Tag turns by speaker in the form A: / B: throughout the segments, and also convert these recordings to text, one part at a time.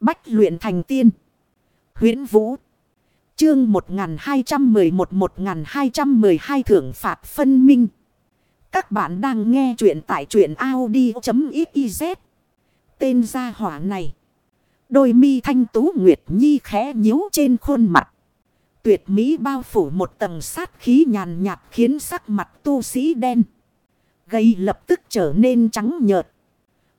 A: Bách luyện thành tiên. huyễn Vũ. Chương 1211-1212 thưởng phạt phân minh. Các bạn đang nghe truyện tại truyện Audi.xyz. Tên gia hỏa này. Đôi mi thanh tú Nguyệt Nhi khẽ nhíu trên khuôn mặt. Tuyệt mỹ bao phủ một tầng sát khí nhàn nhạt khiến sắc mặt tu sĩ đen. Gây lập tức trở nên trắng nhợt.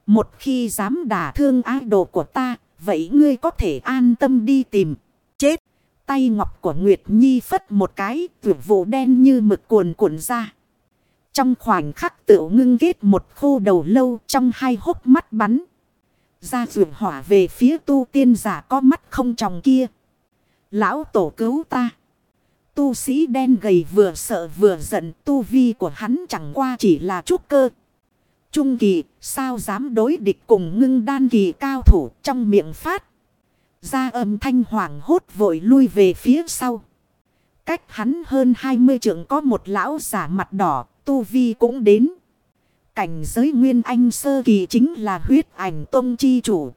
A: Một khi dám đả thương ái đồ của ta, vậy ngươi có thể an tâm đi tìm. Chết! Tay ngọc của Nguyệt Nhi phất một cái, tuyệt vụ đen như mực cuồn cuộn ra. Trong khoảnh khắc tự ngưng kết một khô đầu lâu trong hai hốc mắt bắn. Ra rượu hỏa về phía tu tiên giả có mắt không tròng kia. Lão tổ cứu ta. Tu sĩ đen gầy vừa sợ vừa giận tu vi của hắn chẳng qua chỉ là chút cơ. Trung kỳ sao dám đối địch cùng ngưng đan kỳ cao thủ trong miệng phát. Ra âm thanh hoàng hốt vội lui về phía sau. Cách hắn hơn 20 trượng có một lão giả mặt đỏ, tu vi cũng đến. Cảnh giới nguyên anh sơ kỳ chính là huyết ảnh tông chi chủ.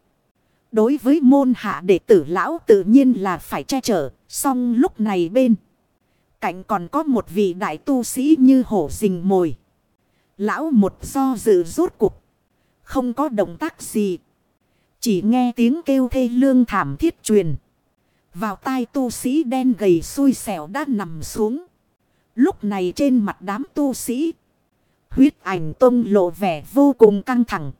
A: Đối với môn hạ đệ tử lão tự nhiên là phải che chở, song lúc này bên. Cạnh còn có một vị đại tu sĩ như hổ rình mồi. Lão một do dự rốt cục. Không có động tác gì. Chỉ nghe tiếng kêu thê lương thảm thiết truyền. Vào tai tu sĩ đen gầy xui xẻo đã nằm xuống. Lúc này trên mặt đám tu sĩ. Huyết ảnh tông lộ vẻ vô cùng căng thẳng.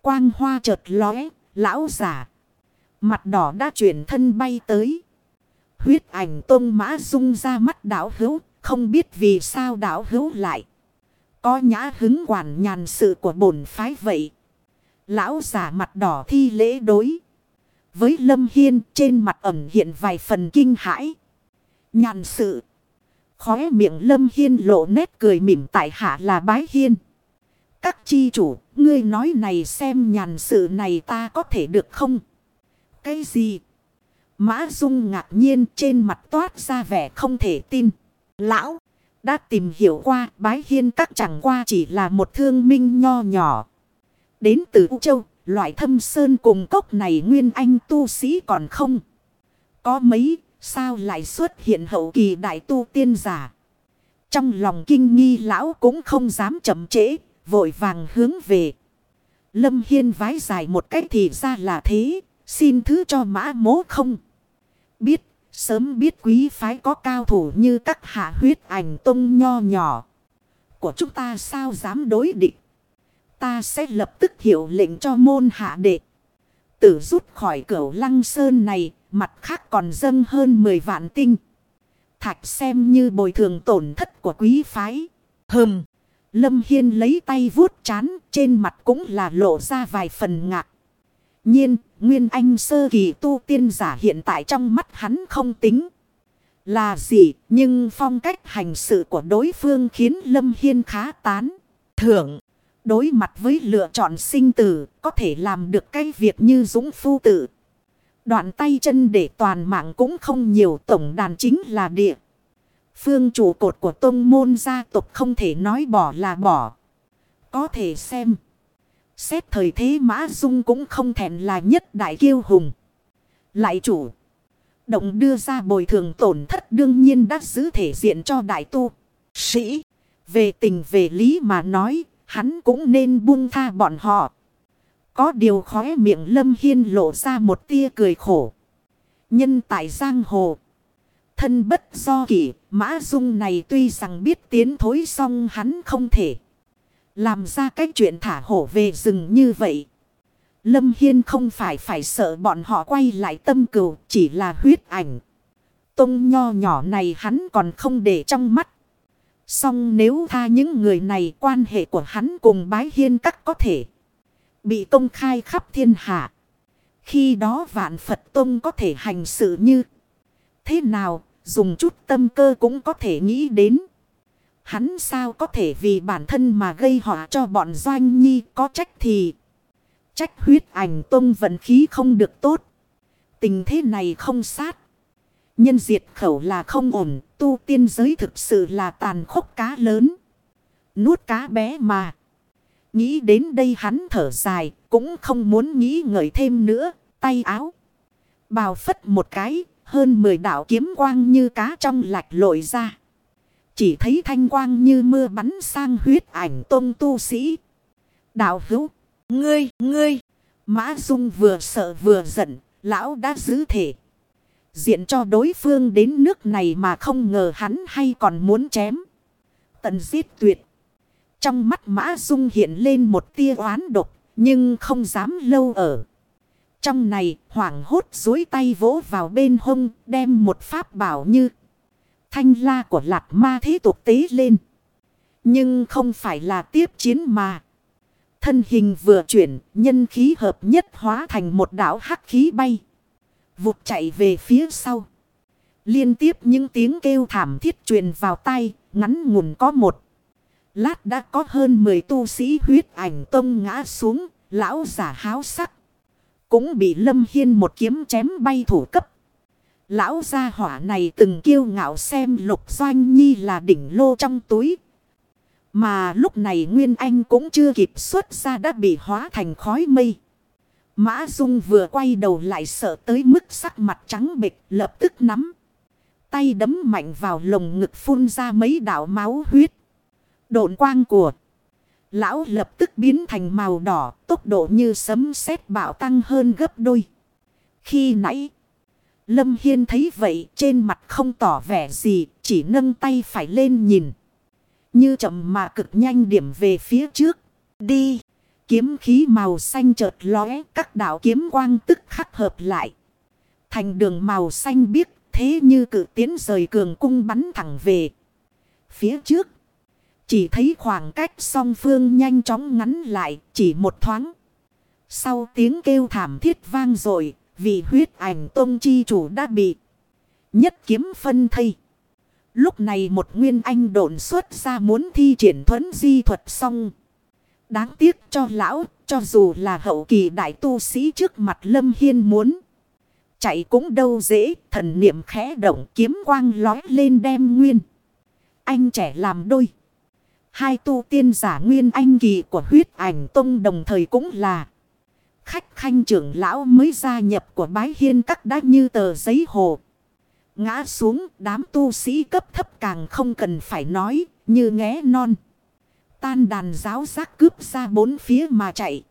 A: Quang hoa chợt lóe, lão giả. Mặt đỏ đã chuyển thân bay tới. Huyết ảnh tông mã rung ra mắt đảo hữu, không biết vì sao đảo hữu lại. Có nhã hứng quản nhàn sự của bổn phái vậy. Lão giả mặt đỏ thi lễ đối. Với Lâm Hiên trên mặt ẩm hiện vài phần kinh hãi. Nhàn sự. Khóe miệng Lâm Hiên lộ nét cười mỉm tại hạ là bái hiên. Các chi chủ, ngươi nói này xem nhàn sự này ta có thể được không? Cái gì? Mã Dung ngạc nhiên trên mặt toát ra vẻ không thể tin. Lão! Đã tìm hiểu qua bái hiên các chẳng qua chỉ là một thương minh nho nhỏ. Đến từ U Châu, loại thâm sơn cùng cốc này nguyên anh tu sĩ còn không. Có mấy, sao lại xuất hiện hậu kỳ đại tu tiên giả. Trong lòng kinh nghi lão cũng không dám chậm trễ, vội vàng hướng về. Lâm Hiên vái dài một cách thì ra là thế, xin thứ cho mã mố không. Biết Sớm biết quý phái có cao thủ như các hạ huyết ảnh tông nho nhỏ. Của chúng ta sao dám đối địch. Ta sẽ lập tức hiệu lệnh cho môn hạ đệ. Tử rút khỏi cửa lăng sơn này. Mặt khác còn dâng hơn 10 vạn tinh. Thạch xem như bồi thường tổn thất của quý phái. Hừm. Lâm Hiên lấy tay vuốt chán. Trên mặt cũng là lộ ra vài phần ngạc nhiên, Nguyên Anh sơ kỳ tu tiên giả hiện tại trong mắt hắn không tính. Là gì, nhưng phong cách hành sự của đối phương khiến Lâm Hiên khá tán. Thưởng, đối mặt với lựa chọn sinh tử, có thể làm được cái việc như dũng phu tử. Đoạn tay chân để toàn mạng cũng không nhiều tổng đàn chính là địa. Phương chủ cột của tông môn gia tộc không thể nói bỏ là bỏ. Có thể xem. Xét thời thế Mã Dung cũng không thèm là nhất đại kiêu hùng. Lại chủ. Động đưa ra bồi thường tổn thất đương nhiên đã giữ thể diện cho đại tu. Sĩ. Về tình về lý mà nói. Hắn cũng nên buông tha bọn họ. Có điều khóe miệng Lâm Hiên lộ ra một tia cười khổ. Nhân tại giang hồ. Thân bất do kỷ. Mã Dung này tuy rằng biết tiến thối song hắn không thể. Làm ra cái chuyện thả hổ về rừng như vậy. Lâm Hiên không phải phải sợ bọn họ quay lại tâm cừu chỉ là huyết ảnh. Tông nho nhỏ này hắn còn không để trong mắt. Song nếu tha những người này quan hệ của hắn cùng bái hiên các có thể bị công khai khắp thiên hạ. Khi đó vạn Phật Tông có thể hành sự như thế nào, dùng chút tâm cơ cũng có thể nghĩ đến. Hắn sao có thể vì bản thân mà gây họa cho bọn doanh nhi có trách thì. Trách huyết ảnh tông vận khí không được tốt. Tình thế này không sát. Nhân diệt khẩu là không ổn. Tu tiên giới thực sự là tàn khốc cá lớn. Nuốt cá bé mà. Nghĩ đến đây hắn thở dài. Cũng không muốn nghĩ ngợi thêm nữa. tay áo. Bào phất một cái, hơn 10 đạo kiếm quang như cá trong lạch lội ra. Chỉ thấy thanh quang như mưa bắn sang huyết ảnh tôn tu sĩ. Đạo hữu, ngươi, ngươi, Mã Dung vừa sợ vừa giận, lão đã giữ thể. Diện cho đối phương đến nước này mà không ngờ hắn hay còn muốn chém. Tận giết tuyệt. Trong mắt Mã Dung hiện lên một tia oán độc, nhưng không dám lâu ở. Trong này, hoảng hốt dối tay vỗ vào bên hông, đem một pháp bảo như thanh la của lạc ma thế tục tế lên. Nhưng không phải là tiếp chiến mà. Thân hình vừa chuyển, nhân khí hợp nhất hóa thành một đảo hắc khí bay. Vụt chạy về phía sau. Liên tiếp những tiếng kêu thảm thiết truyền vào tay, ngắn ngủn có một. Lát đã có hơn 10 tu sĩ huyết ảnh tông ngã xuống, lão giả háo sắc. Cũng bị Lâm Hiên một kiếm chém bay thủ cấp. Lão gia hỏa này từng kiêu ngạo xem lục doanh nhi là đỉnh lô trong túi. Mà lúc này Nguyên Anh cũng chưa kịp xuất ra đã bị hóa thành khói mây. Mã Dung vừa quay đầu lại sợ tới mức sắc mặt trắng bịch lập tức nắm. Tay đấm mạnh vào lồng ngực phun ra mấy đạo máu huyết. Độn quang của lão lập tức biến thành màu đỏ, tốc độ như sấm sét bạo tăng hơn gấp đôi. Khi nãy, Lâm Hiên thấy vậy trên mặt không tỏ vẻ gì, chỉ nâng tay phải lên nhìn. Như chậm mà cực nhanh điểm về phía trước. Đi! Kiếm khí màu xanh chợt lóe, các đạo kiếm quang tức khắc hợp lại. Thành đường màu xanh biếc, thế như cự tiến rời cường cung bắn thẳng về. Phía trước, chỉ thấy khoảng cách song phương nhanh chóng ngắn lại, chỉ một thoáng. Sau tiếng kêu thảm thiết vang rồi vì huyết ảnh tôn chi chủ đã bị nhất kiếm phân thây. Lúc này một nguyên anh độn xuất ra muốn thi triển thuấn di thuật xong. Đáng tiếc cho lão, cho dù là hậu kỳ đại tu sĩ trước mặt Lâm Hiên muốn. Chạy cũng đâu dễ, thần niệm khẽ động kiếm quang lói lên đem nguyên. Anh trẻ làm đôi. Hai tu tiên giả nguyên anh kỳ của huyết ảnh tông đồng thời cũng là. Khách khanh trưởng lão mới gia nhập của bái hiên các đá như tờ giấy hồ. Ngã xuống, đám tu sĩ cấp thấp càng không cần phải nói, như nghé non. Tan đàn giáo giác cướp ra bốn phía mà chạy.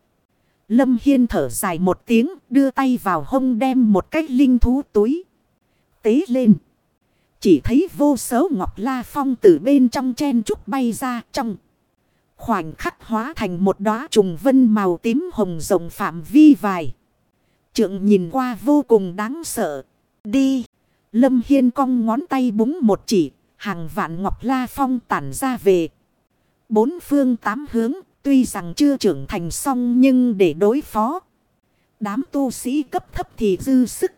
A: Lâm Hiên thở dài một tiếng, đưa tay vào hông đem một cái linh thú túi. Tế lên. Chỉ thấy vô số ngọc la phong từ bên trong chen trúc bay ra trong. Khoảnh khắc hóa thành một đóa trùng vân màu tím hồng rộng phạm vi vài. Trượng nhìn qua vô cùng đáng sợ. Đi. Lâm Hiên cong ngón tay búng một chỉ. Hàng vạn ngọc la phong tản ra về. Bốn phương tám hướng. Tuy rằng chưa trưởng thành xong nhưng để đối phó. Đám tu sĩ cấp thấp thì dư sức.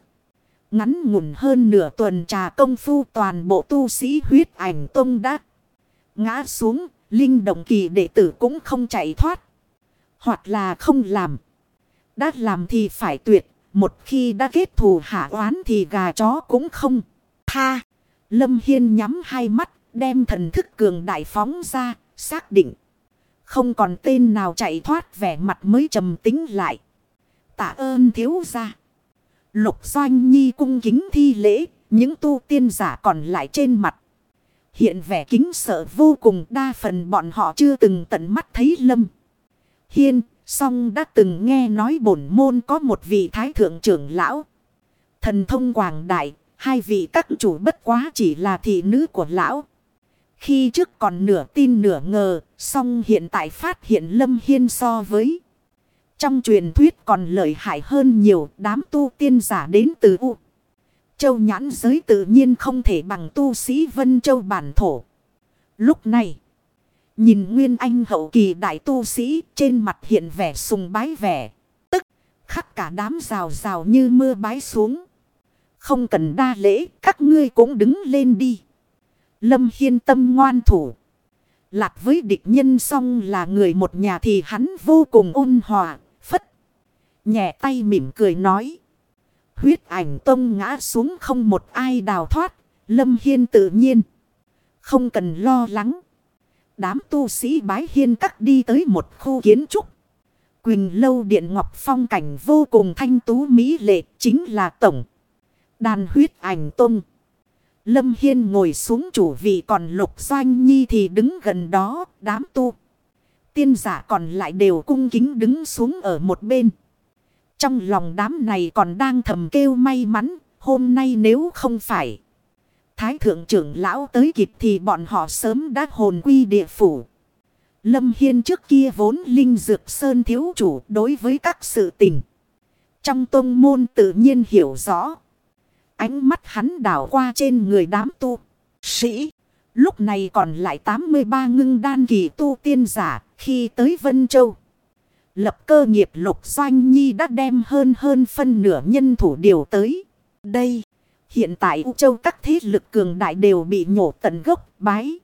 A: Ngắn ngủn hơn nửa tuần trà công phu toàn bộ tu sĩ huyết ảnh tông đã ngã xuống. Linh động kỳ đệ tử cũng không chạy thoát. Hoặc là không làm. Đã làm thì phải tuyệt. Một khi đã kết thù hạ oán thì gà chó cũng không. Tha. Lâm Hiên nhắm hai mắt. Đem thần thức cường đại phóng ra. Xác định. Không còn tên nào chạy thoát, vẻ mặt mới trầm tính lại. Tạ ơn thiếu gia. Lục doanh nhi cung kính thi lễ. Những tu tiên giả còn lại trên mặt. Hiện vẻ kính sợ vô cùng đa phần bọn họ chưa từng tận mắt thấy lâm. Hiên, song đã từng nghe nói bổn môn có một vị thái thượng trưởng lão. Thần thông quảng đại, hai vị các chủ bất quá chỉ là thị nữ của lão. Khi trước còn nửa tin nửa ngờ, song hiện tại phát hiện lâm hiên so với. Trong truyền thuyết còn lợi hại hơn nhiều đám tu tiên giả đến từ U. Châu nhãn giới tự nhiên không thể bằng tu sĩ Vân Châu bản thổ. Lúc này, nhìn Nguyên Anh hậu kỳ đại tu sĩ trên mặt hiện vẻ sùng bái vẻ. Tức, khắc cả đám rào rào như mưa bái xuống. Không cần đa lễ, các ngươi cũng đứng lên đi. Lâm Hiên tâm ngoan thủ. Lạc với địch nhân xong là người một nhà thì hắn vô cùng ôn hòa, phất. Nhẹ tay mỉm cười nói. Huyết ảnh tông ngã xuống không một ai đào thoát. Lâm Hiên tự nhiên. Không cần lo lắng. Đám tu sĩ bái hiên cắt đi tới một khu kiến trúc. Quỳnh lâu điện ngọc phong cảnh vô cùng thanh tú mỹ lệ chính là tổng. Đàn huyết ảnh tông. Lâm Hiên ngồi xuống chủ vị còn Lục Doanh Nhi thì đứng gần đó, đám tu. Tiên giả còn lại đều cung kính đứng xuống ở một bên. Trong lòng đám này còn đang thầm kêu may mắn, hôm nay nếu không phải. Thái thượng trưởng lão tới kịp thì bọn họ sớm đã hồn quy địa phủ. Lâm Hiên trước kia vốn linh dược sơn thiếu chủ đối với các sự tình. Trong tôn môn tự nhiên hiểu rõ. Ánh mắt hắn đảo qua trên người đám tu. Sĩ. Lúc này còn lại 83 ngưng đan kỳ tu tiên giả khi tới Vân Châu. Lập cơ nghiệp lục doanh nhi đã đem hơn hơn phân nửa nhân thủ điều tới. Đây. Hiện tại U Châu các thế lực cường đại đều bị nhổ tận gốc, bái.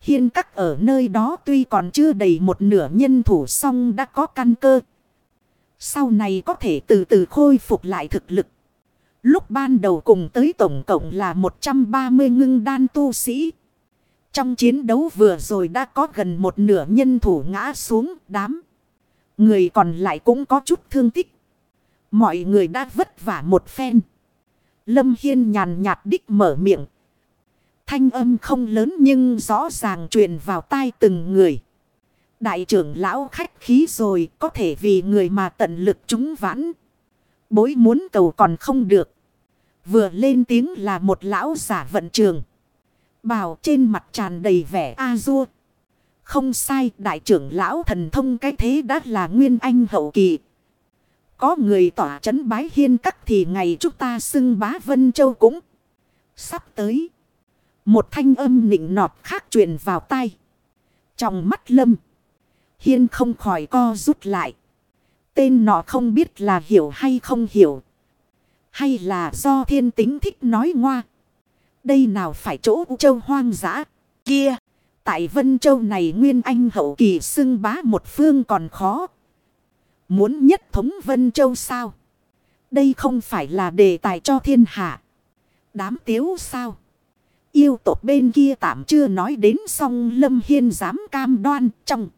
A: Hiên các ở nơi đó tuy còn chưa đầy một nửa nhân thủ song đã có căn cơ. Sau này có thể từ từ khôi phục lại thực lực. Lúc ban đầu cùng tới tổng cộng là 130 ngưng đan tu sĩ. Trong chiến đấu vừa rồi đã có gần một nửa nhân thủ ngã xuống, đám. Người còn lại cũng có chút thương tích. Mọi người đã vất vả một phen. Lâm Hiên nhàn nhạt đích mở miệng. Thanh âm không lớn nhưng rõ ràng truyền vào tai từng người. Đại trưởng lão khách khí rồi, có thể vì người mà tận lực chúng vãn. Bối muốn cầu còn không được. Vừa lên tiếng là một lão giả vận trường. Bảo trên mặt tràn đầy vẻ a-dua. Không sai, đại trưởng lão thần thông cái thế đã là nguyên anh hậu kỳ. Có người tỏa chấn bái hiên cắt thì ngày chúng ta xưng bá Vân Châu cũng sắp tới. Một thanh âm nịnh nọt khác truyền vào tai. Trong mắt lâm. Hiên không khỏi co rút lại. Tên nọ không biết là hiểu hay không hiểu. Hay là do thiên tính thích nói ngoa. Đây nào phải chỗ châu hoang dã. Kia. Tại Vân Châu này Nguyên Anh hậu kỳ xưng bá một phương còn khó. Muốn nhất thống Vân Châu sao? Đây không phải là đề tài cho thiên hạ. Đám tiếu sao? Yêu tộc bên kia tạm chưa nói đến song Lâm Hiên dám cam đoan trong.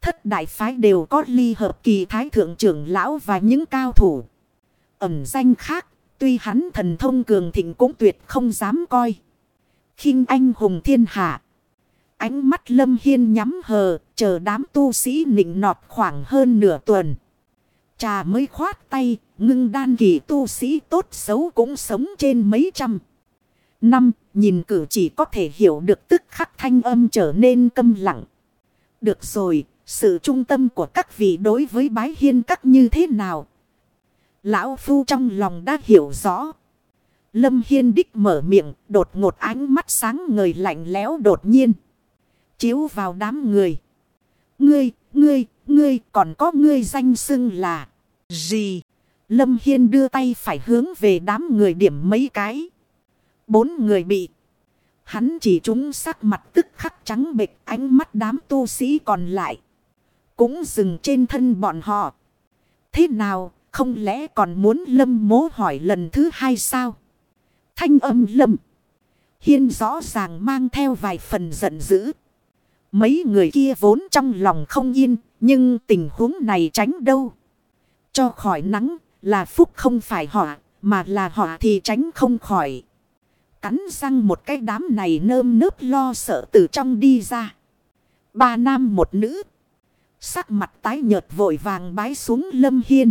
A: Thất đại phái đều có ly hợp kỳ thái thượng trưởng lão và những cao thủ. Ẩm danh khác, tuy hắn thần thông cường thịnh cũng tuyệt không dám coi. khinh anh hùng thiên hạ. Ánh mắt Lâm Hiên nhắm hờ, chờ đám tu sĩ nịnh nọt khoảng hơn nửa tuần. Trà mới khoát tay, ngưng đan kỳ tu sĩ tốt xấu cũng sống trên mấy trăm. Năm, nhìn cử chỉ có thể hiểu được tức khắc thanh âm trở nên câm lặng. Được rồi, sự trung tâm của các vị đối với bái hiên các như thế nào? Lão Phu trong lòng đã hiểu rõ. Lâm Hiên đích mở miệng, đột ngột ánh mắt sáng ngời lạnh lẽo đột nhiên. Chiếu vào đám người. Ngươi, ngươi, ngươi, còn có ngươi danh xưng là gì? Lâm Hiên đưa tay phải hướng về đám người điểm mấy cái. Bốn người bị. Hắn chỉ trúng sắc mặt tức khắc trắng bệch ánh mắt đám tu sĩ còn lại. Cũng dừng trên thân bọn họ. Thế nào, không lẽ còn muốn lâm mố hỏi lần thứ hai sao? Thanh âm lâm. Hiên rõ ràng mang theo vài phần giận dữ. Mấy người kia vốn trong lòng không yên, nhưng tình huống này tránh đâu. Cho khỏi nắng là phúc không phải họ, mà là họ thì tránh không khỏi. Cắn răng một cái đám này nơm nớp lo sợ từ trong đi ra. Ba nam một nữ. Sắc mặt tái nhợt vội vàng bái xuống lâm hiên.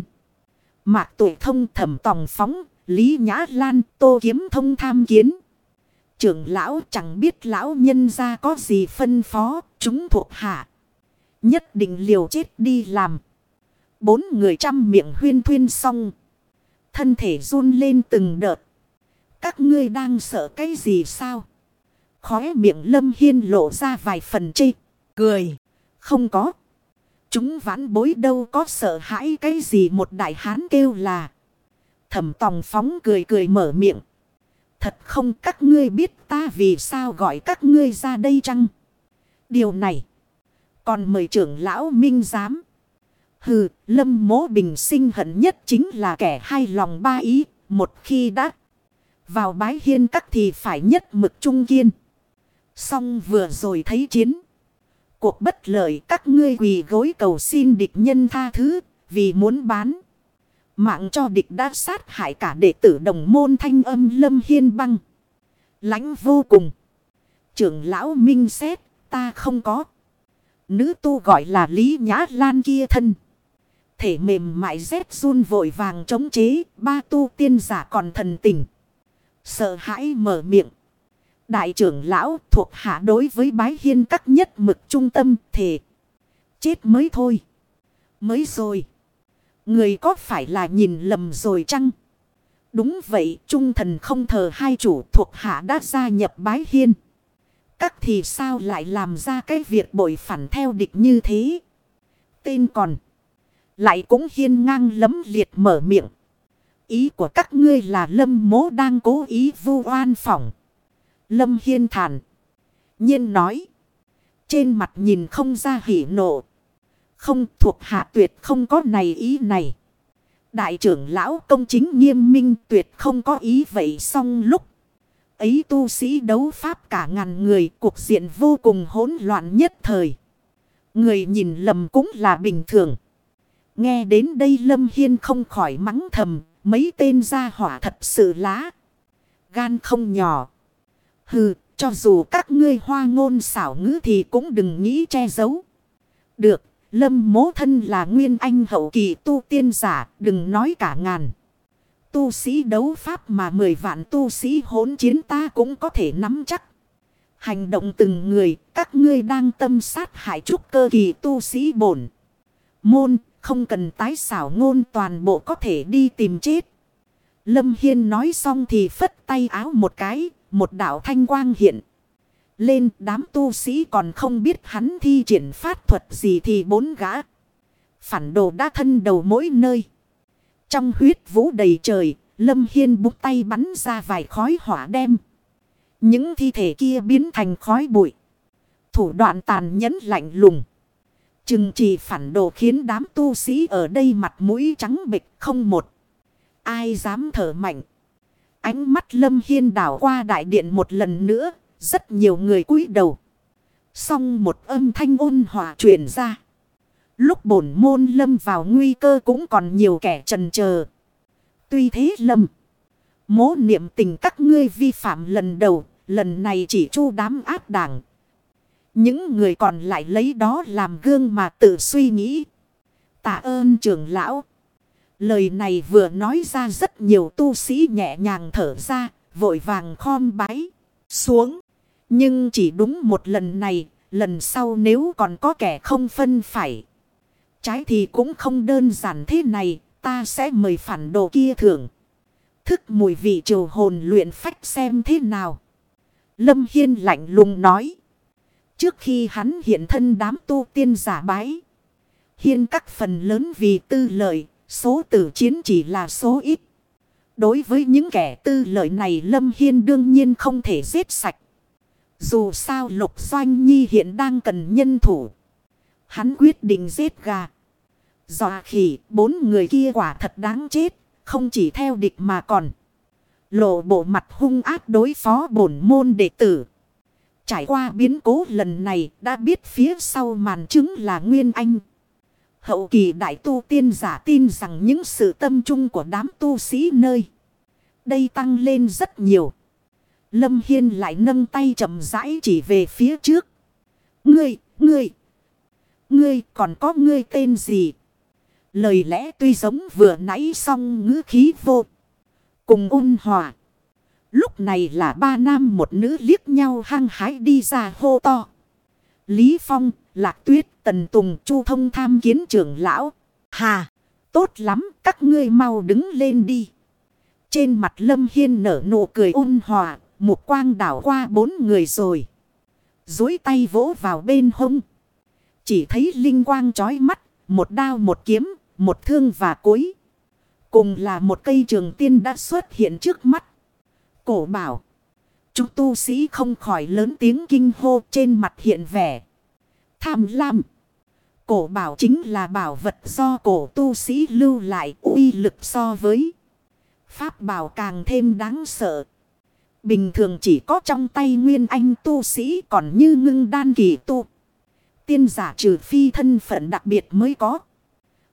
A: Mạc tuổi thông thẩm tòng phóng, Lý Nhã Lan, Tô Kiếm Thông tham kiến. Trưởng lão chẳng biết lão nhân ra có gì phân phó, chúng thuộc hạ. Nhất định liều chết đi làm. Bốn người trăm miệng huyên thuyên xong. Thân thể run lên từng đợt. Các ngươi đang sợ cái gì sao? Khóe miệng lâm hiên lộ ra vài phần chê. Cười. Không có. Chúng vãn bối đâu có sợ hãi cái gì một đại hán kêu là. Thẩm tòng phóng cười cười mở miệng. Thật không các ngươi biết ta vì sao gọi các ngươi ra đây chăng? Điều này. Còn mời trưởng lão minh giám. Hừ, lâm mố bình sinh hận nhất chính là kẻ hai lòng ba ý. Một khi đã vào bái hiên các thì phải nhất mực trung kiên. Xong vừa rồi thấy chiến cuộc bất lợi các ngươi quỳ gối cầu xin địch nhân tha thứ vì muốn bán. Mạng cho địch đã sát hại cả đệ tử đồng môn thanh âm lâm hiên băng. lãnh vô cùng. Trưởng lão minh xét, ta không có. Nữ tu gọi là Lý Nhã Lan kia thân. Thể mềm mại rét run vội vàng chống chế. Ba tu tiên giả còn thần tình. Sợ hãi mở miệng. Đại trưởng lão thuộc hạ đối với bái hiên các nhất mực trung tâm thể. Chết mới thôi. Mới rồi. Người có phải là nhìn lầm rồi chăng? Đúng vậy, trung thần không thờ hai chủ thuộc hạ đã gia nhập bái hiên. Các thì sao lại làm ra cái việc bội phản theo địch như thế? Tên còn. Lại cũng hiên ngang lấm liệt mở miệng. Ý của các ngươi là lâm mố đang cố ý vu oan phỏng. Lâm hiên thản. nhiên nói. Trên mặt nhìn không ra hỉ nộ. Không thuộc hạ tuyệt không có này ý này. Đại trưởng lão công chính nghiêm minh tuyệt không có ý vậy xong lúc. Ấy tu sĩ đấu pháp cả ngàn người cuộc diện vô cùng hỗn loạn nhất thời. Người nhìn lầm cũng là bình thường. Nghe đến đây Lâm Hiên không khỏi mắng thầm. Mấy tên gia hỏa thật sự lá. Gan không nhỏ. Hừ, cho dù các ngươi hoa ngôn xảo ngữ thì cũng đừng nghĩ che giấu. Được, Lâm mố thân là nguyên anh hậu kỳ tu tiên giả, đừng nói cả ngàn. Tu sĩ đấu pháp mà mười vạn tu sĩ hỗn chiến ta cũng có thể nắm chắc. Hành động từng người, các ngươi đang tâm sát hại trúc cơ kỳ tu sĩ bổn. Môn, không cần tái xảo ngôn toàn bộ có thể đi tìm chết. Lâm Hiên nói xong thì phất tay áo một cái, một đạo thanh quang hiện. Lên đám tu sĩ còn không biết hắn thi triển pháp thuật gì thì bốn gã. Phản đồ đã thân đầu mỗi nơi. Trong huyết vũ đầy trời, Lâm Hiên bút tay bắn ra vài khói hỏa đem. Những thi thể kia biến thành khói bụi. Thủ đoạn tàn nhẫn lạnh lùng. Chừng chỉ phản đồ khiến đám tu sĩ ở đây mặt mũi trắng bịch không một. Ai dám thở mạnh. Ánh mắt Lâm Hiên đảo qua đại điện một lần nữa, rất nhiều người cúi đầu. Xong một âm thanh ôn hòa truyền ra. Lúc bổn môn lâm vào nguy cơ cũng còn nhiều kẻ trần chờ Tuy thế lâm. Mố niệm tình các ngươi vi phạm lần đầu. Lần này chỉ chu đám áp đảng. Những người còn lại lấy đó làm gương mà tự suy nghĩ. Tạ ơn trưởng lão. Lời này vừa nói ra rất nhiều tu sĩ nhẹ nhàng thở ra. Vội vàng khom bái. Xuống. Nhưng chỉ đúng một lần này. Lần sau nếu còn có kẻ không phân phải. Trái thì cũng không đơn giản thế này. Ta sẽ mời phản đồ kia thưởng. Thức mùi vị triều hồn luyện phách xem thế nào. Lâm Hiên lạnh lùng nói. Trước khi hắn hiện thân đám tu tiên giả bái. Hiên các phần lớn vì tư lợi. Số tử chiến chỉ là số ít. Đối với những kẻ tư lợi này Lâm Hiên đương nhiên không thể giết sạch. Dù sao Lục Doanh Nhi hiện đang cần nhân thủ. Hắn quyết định giết gà. Dọa khỉ, bốn người kia quả thật đáng chết, không chỉ theo địch mà còn. Lộ bộ mặt hung ác đối phó bổn môn đệ tử. Trải qua biến cố lần này đã biết phía sau màn chứng là Nguyên Anh. Hậu kỳ đại tu tiên giả tin rằng những sự tâm trung của đám tu sĩ nơi. Đây tăng lên rất nhiều. Lâm Hiên lại nâng tay chậm rãi chỉ về phía trước. Ngươi, ngươi, ngươi còn có ngươi tên gì? Lời lẽ tuy giống vừa nãy xong ngữ khí vô. Cùng ôn hòa. Lúc này là ba nam một nữ liếc nhau hăng hái đi ra hô to. Lý Phong, Lạc Tuyết, Tần Tùng, Chu Thông tham kiến trưởng lão. Hà, tốt lắm, các ngươi mau đứng lên đi. Trên mặt Lâm Hiên nở nụ cười ôn hòa, một quang đảo qua bốn người rồi. Dối tay vỗ vào bên hông. Chỉ thấy linh quang chói mắt, một đao một kiếm, một thương và cối. Cùng là một cây trường tiên đã xuất hiện trước mắt. Cổ bảo. Chúng tu sĩ không khỏi lớn tiếng kinh hô trên mặt hiện vẻ. Tham lam. Cổ bảo chính là bảo vật do cổ tu sĩ lưu lại uy lực so với. Pháp bảo càng thêm đáng sợ. Bình thường chỉ có trong tay nguyên anh tu sĩ còn như ngưng đan kỳ tu. Tiên giả trừ phi thân phận đặc biệt mới có.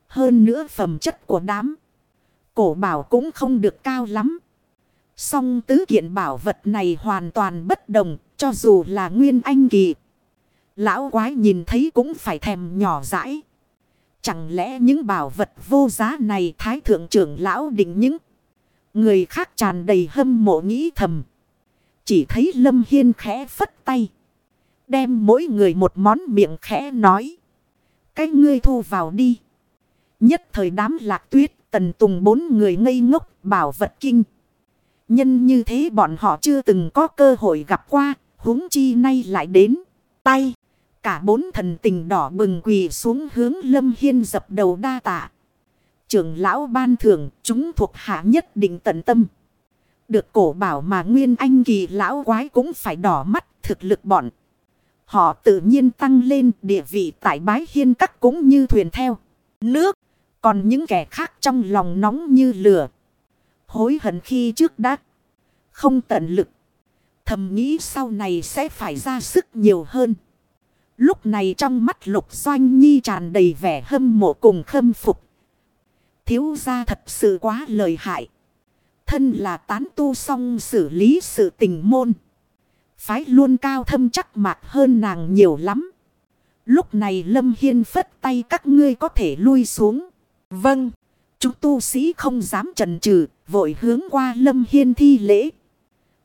A: Hơn nữa phẩm chất của đám. Cổ bảo cũng không được cao lắm. Song tứ kiện bảo vật này hoàn toàn bất đồng. Cho dù là nguyên anh kỳ. Lão quái nhìn thấy cũng phải thèm nhỏ dãi. Chẳng lẽ những bảo vật vô giá này thái thượng trưởng lão định những người khác tràn đầy hâm mộ nghĩ thầm. Chỉ thấy Lâm Hiên khẽ phất tay. Đem mỗi người một món miệng khẽ nói. Cái ngươi thu vào đi. Nhất thời đám lạc tuyết, tần tùng bốn người ngây ngốc, bảo vật kinh. Nhân như thế bọn họ chưa từng có cơ hội gặp qua. huống chi nay lại đến. Tay. Cả bốn thần tình đỏ bừng quỳ xuống hướng Lâm Hiên dập đầu đa tạ. Trưởng lão ban thưởng, chúng thuộc hạ nhất định tận tâm. Được cổ bảo mà nguyên anh kỳ lão quái cũng phải đỏ mắt, thực lực bọn. Họ tự nhiên tăng lên, địa vị tại bái hiên các cũng như thuyền theo. Nước. Còn những kẻ khác trong lòng nóng như lửa. Hối hận khi trước đã. Không tận lực. Thầm nghĩ sau này sẽ phải ra sức nhiều hơn. Lúc này trong mắt lục doanh nhi tràn đầy vẻ hâm mộ cùng khâm phục. Thiếu gia thật sự quá lời hại. Thân là tán tu song xử lý sự tình môn. Phái luôn cao thâm chắc mạc hơn nàng nhiều lắm. Lúc này Lâm Hiên phất tay các ngươi có thể lui xuống. Vâng. Chúng tu sĩ không dám trần trừ. Vội hướng qua Lâm Hiên thi lễ.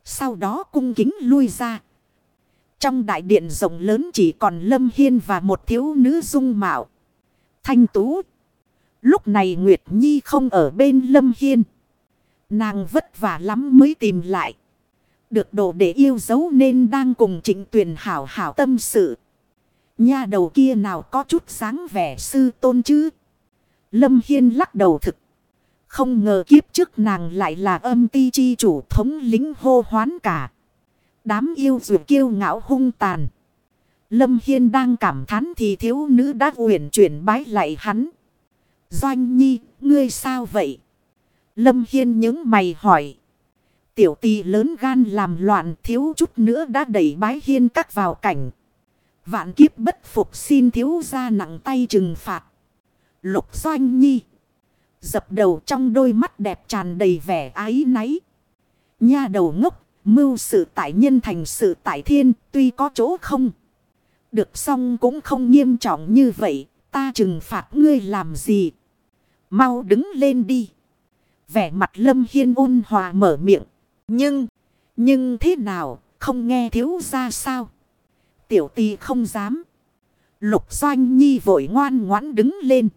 A: Sau đó cung kính lui ra. Trong đại điện rộng lớn chỉ còn Lâm Hiên và một thiếu nữ dung mạo. Thanh tú. Lúc này Nguyệt Nhi không ở bên Lâm Hiên. Nàng vất vả lắm mới tìm lại. Được đồ để yêu dấu nên đang cùng trịnh tuyển hảo hảo tâm sự. Nha đầu kia nào có chút sáng vẻ sư tôn chứ. Lâm Hiên lắc đầu thực. Không ngờ kiếp trước nàng lại là âm ti chi chủ thống lính hô hoán cả. Đám yêu dù kiêu ngạo hung tàn. Lâm Hiên đang cảm thán thì thiếu nữ đã uyển chuyển bái lại hắn. Doanh nhi, ngươi sao vậy? Lâm Hiên những mày hỏi. Tiểu tì lớn gan làm loạn thiếu chút nữa đã đẩy bái hiên các vào cảnh. Vạn kiếp bất phục xin thiếu ra nặng tay trừng phạt. Lục Doanh Nhi. Dập đầu trong đôi mắt đẹp tràn đầy vẻ ái náy. Nha đầu ngốc, mưu sự tại nhân thành sự tại thiên, tuy có chỗ không. Được xong cũng không nghiêm trọng như vậy, ta trừng phạt ngươi làm gì. Mau đứng lên đi. Vẻ mặt lâm hiên ôn hòa mở miệng. Nhưng, nhưng thế nào, không nghe thiếu ra sao? Tiểu tì không dám. Lục doanh nhi vội ngoan ngoãn đứng lên.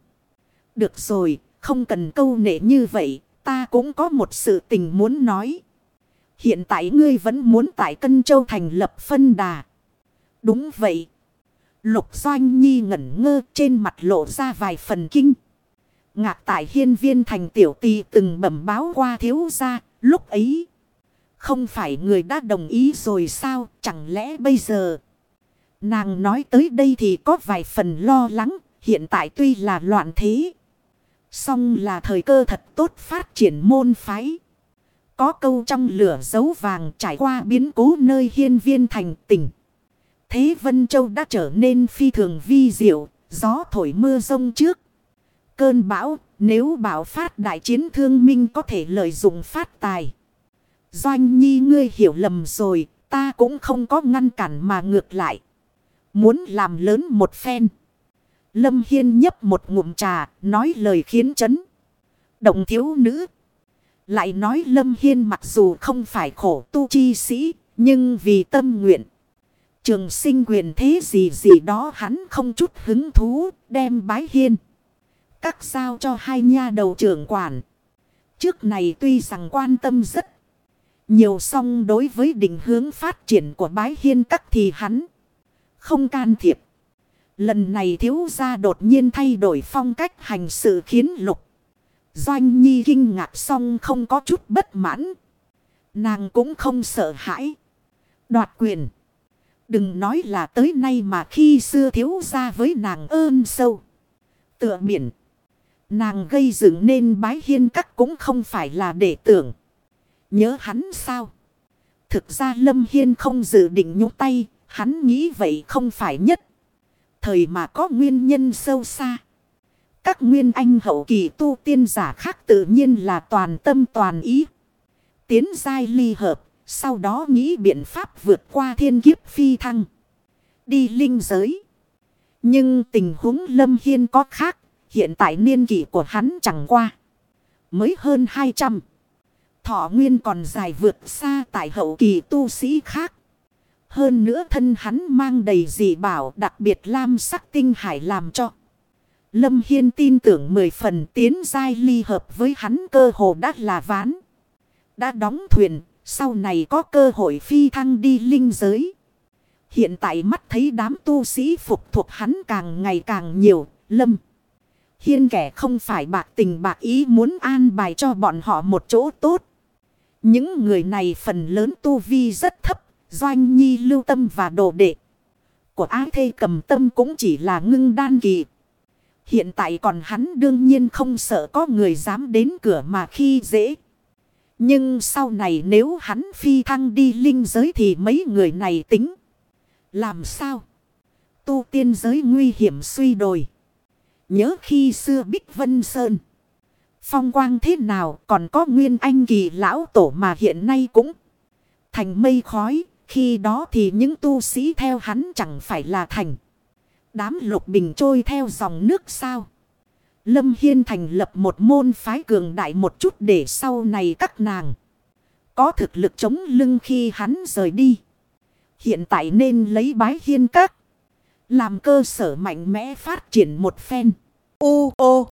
A: Được rồi, không cần câu nệ như vậy, ta cũng có một sự tình muốn nói. Hiện tại ngươi vẫn muốn tại Cân Châu thành lập phân đà. Đúng vậy. Lục Doanh Nhi ngẩn ngơ trên mặt lộ ra vài phần kinh. Ngạc tại hiên viên thành tiểu tì từng bẩm báo qua thiếu gia, lúc ấy. Không phải người đã đồng ý rồi sao, chẳng lẽ bây giờ... Nàng nói tới đây thì có vài phần lo lắng, hiện tại tuy là loạn thế. Song là thời cơ thật tốt phát triển môn phái. Có câu trong lửa dấu vàng trải qua biến cố nơi hiên viên thành tỉnh. Thế Vân Châu đã trở nên phi thường vi diệu, gió thổi mưa rông trước. Cơn bão, nếu bão phát đại chiến thương minh có thể lợi dụng phát tài. Doanh nhi ngươi hiểu lầm rồi, ta cũng không có ngăn cản mà ngược lại. Muốn làm lớn một phen. Lâm Hiên nhấp một ngụm trà, nói lời khiến chấn. Động thiếu nữ. Lại nói Lâm Hiên mặc dù không phải khổ tu chi sĩ, nhưng vì tâm nguyện. Trường sinh quyền thế gì gì đó hắn không chút hứng thú, đem bái hiên. Các sao cho hai nha đầu trưởng quản. Trước này tuy rằng quan tâm rất nhiều song đối với định hướng phát triển của bái hiên các thì hắn không can thiệp. Lần này thiếu gia đột nhiên thay đổi phong cách hành sự khiến lục. Doanh Nhi kinh ngạc xong không có chút bất mãn. Nàng cũng không sợ hãi. Đoạt quyền. Đừng nói là tới nay mà khi xưa thiếu gia với nàng ơn sâu. Tựa biển. Nàng gây dựng nên bái hiên các cũng không phải là để tưởng. Nhớ hắn sao? Thực ra Lâm Hiên không dự định nhúc tay. Hắn nghĩ vậy không phải nhất Thời mà có nguyên nhân sâu xa. Các nguyên anh hậu kỳ tu tiên giả khác tự nhiên là toàn tâm toàn ý. Tiến giai ly hợp, sau đó nghĩ biện pháp vượt qua thiên kiếp phi thăng. Đi linh giới. Nhưng tình huống Lâm Hiên có khác, hiện tại niên kỷ của hắn chẳng qua. Mới hơn 200. Thọ nguyên còn dài vượt xa tại hậu kỳ tu sĩ khác. Hơn nữa thân hắn mang đầy dị bảo đặc biệt lam sắc tinh hải làm cho. Lâm Hiên tin tưởng mười phần tiến giai ly hợp với hắn cơ hồ đã là ván. Đã đóng thuyền, sau này có cơ hội phi thăng đi linh giới. Hiện tại mắt thấy đám tu sĩ phục thuộc hắn càng ngày càng nhiều, Lâm. Hiên kẻ không phải bạc tình bạc ý muốn an bài cho bọn họ một chỗ tốt. Những người này phần lớn tu vi rất thấp, doanh nhi lưu tâm và đồ đệ. Của ái thê cầm tâm cũng chỉ là ngưng đan kỳ. Hiện tại còn hắn đương nhiên không sợ có người dám đến cửa mà khi dễ. Nhưng sau này nếu hắn phi thăng đi linh giới thì mấy người này tính. Làm sao? Tu tiên giới nguy hiểm suy đồi. Nhớ khi xưa Bích Vân Sơn. Phong quang thế nào còn có nguyên anh kỳ lão tổ mà hiện nay cũng thành mây khói. Khi đó thì những tu sĩ theo hắn chẳng phải là thành. Đám lục bình trôi theo dòng nước sao. Lâm Hiên thành lập một môn phái cường đại một chút để sau này các nàng. Có thực lực chống lưng khi hắn rời đi. Hiện tại nên lấy bái hiên các. Làm cơ sở mạnh mẽ phát triển một phen. 乌哦。